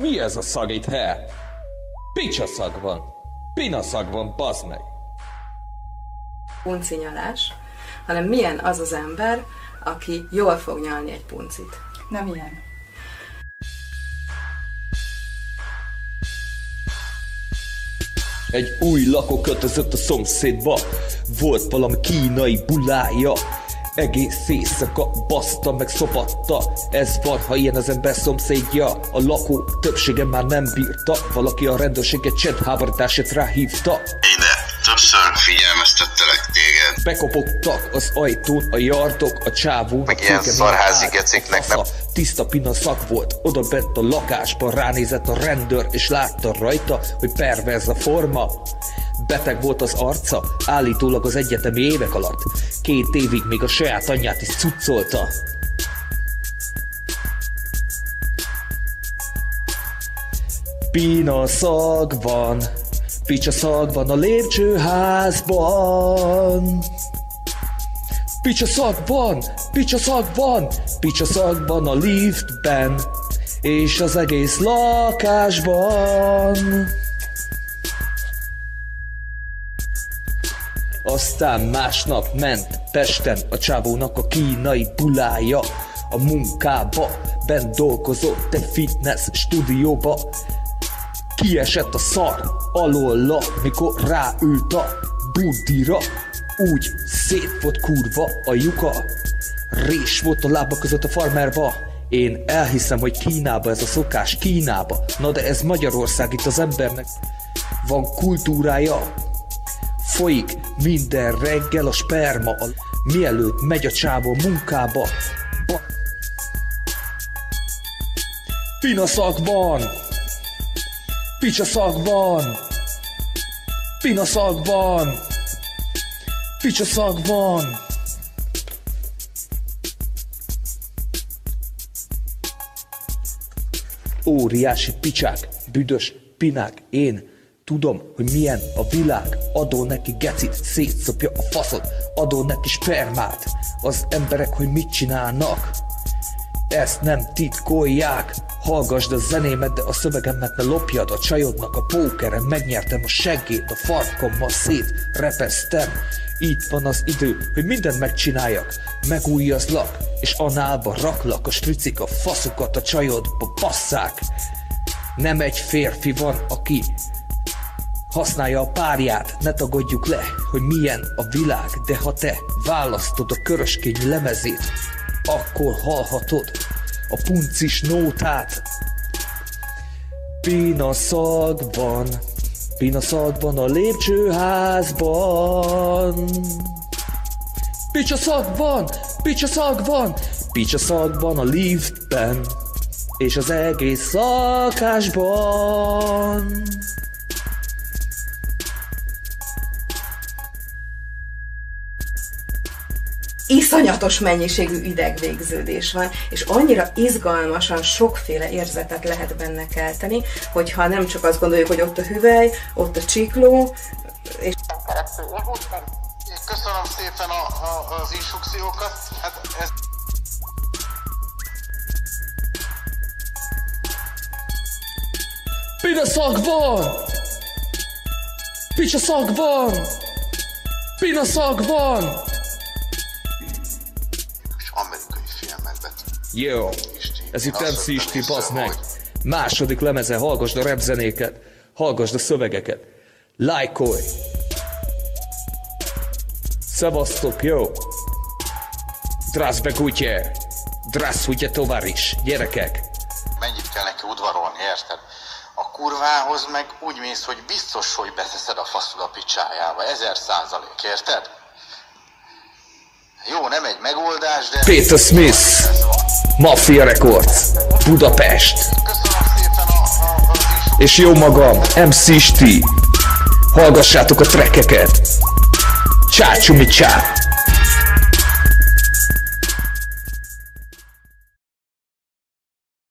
Mi ez a szag itt, he? Picsa szag van. Pina szag van, bazd meg. puncinyalás, hanem milyen az az ember, aki jól fog nyalni egy puncit. Na milyen? Egy új lakó költözött a szomszédba Volt valami kínai bulája Egész éjszaka baszta meg szopatta Ez van, ha ilyen az ember szomszédja. A lakó többsége már nem bírta. Valaki a rendőrséget csendháborítását ráhívta. Ide, többször figyelmeztettelek téged. Bekopogtak az ajtón a yardok, a csávó Meg ilyen szarházi geciknek nem- Tiszta pina szak volt, oda bent a lakásban ránézett a rendőr, és látta rajta, hogy perverz a forma. Beteg volt az arca, állítólag az egyetemi évek alatt. Két évig még a saját anyját is cuccolta. Pina szag van, picsa szag van a lépcsőházban. Picsa szag van, picsa szag van, picsa szag van a liftben, és az egész lakásban. Aztán másnap ment Pesten a csávónak a kínai bulája a munkába, bent dolgozott egy fitness stúdióba. Kiesett a szar alóla, mikor ráült a budira. Úgy szét volt kurva a lyuka, rés volt a lába között a farmerba. Én elhiszem, hogy Kínába ez a szokás, Kínába. Na de ez Magyarország, itt az embernek van kultúrája. Folyik minden reggel a sperma, mielőtt megy a csávó munkába. Ba... Pinaszak van! Picsaszag van! Pinaszag van! Picsaszag van! Óriási picsák, büdös pinák, én tudom, hogy milyen a világ. Adó neki gecit, szétszopja a faszot, adó neki spermát. Az emberek, hogy mit csinálnak, ezt nem titkolják. Hallgasd a zenémet, de a szövegemet ne lopjad. A csajodnak a pókeren megnyertem a seggét A farkommal szét repesztem. Itt van az idő, hogy mindent megcsináljak. Megújjazlak, és análba raklak. A stricik a faszukat a csajodba basszák. Nem egy férfi van, aki használja a párját, ne tagadjuk le, hogy milyen a világ, de ha te választod a köröskény lemezét, akkor hallhatod a puncis nótát. Pina szag van, pina szag van a lépcsőházban. Picsa szag van, picsa szag van, picsa szag van a liftben, és az egész szakásban. Iszonyatos mennyiségű idegvégződés van, és annyira izgalmasan sokféle érzetet lehet benne kelteni, hogyha nem csak azt gondoljuk, hogy ott a hüvely, ott a csikló, és Köszönöm szépen a, a, az instrukciókat. Hát ez Pina szag van! Picsa szag van! Pina szag van! Yo, ez itt MC Isti, bazd meg! Második lemeze, hallgassd a rap zenéket, hallgassd a szövegeket. Lájkolj! Szevasztok, jó! Drászbe kutye! Drász ugye tovább is, gyerekek! Mennyit kell neki udvarolni, érted? A kurvához meg úgy mész, hogy biztos, hogy beteszed a faszul a picsájába. Ezer százalék, érted? Jó, nem egy megoldás, de... Peter Smith! Mafia Records, Budapest. És jó magam, MC Sti. Hallgassátok a trekkeket. Csácsumi csá.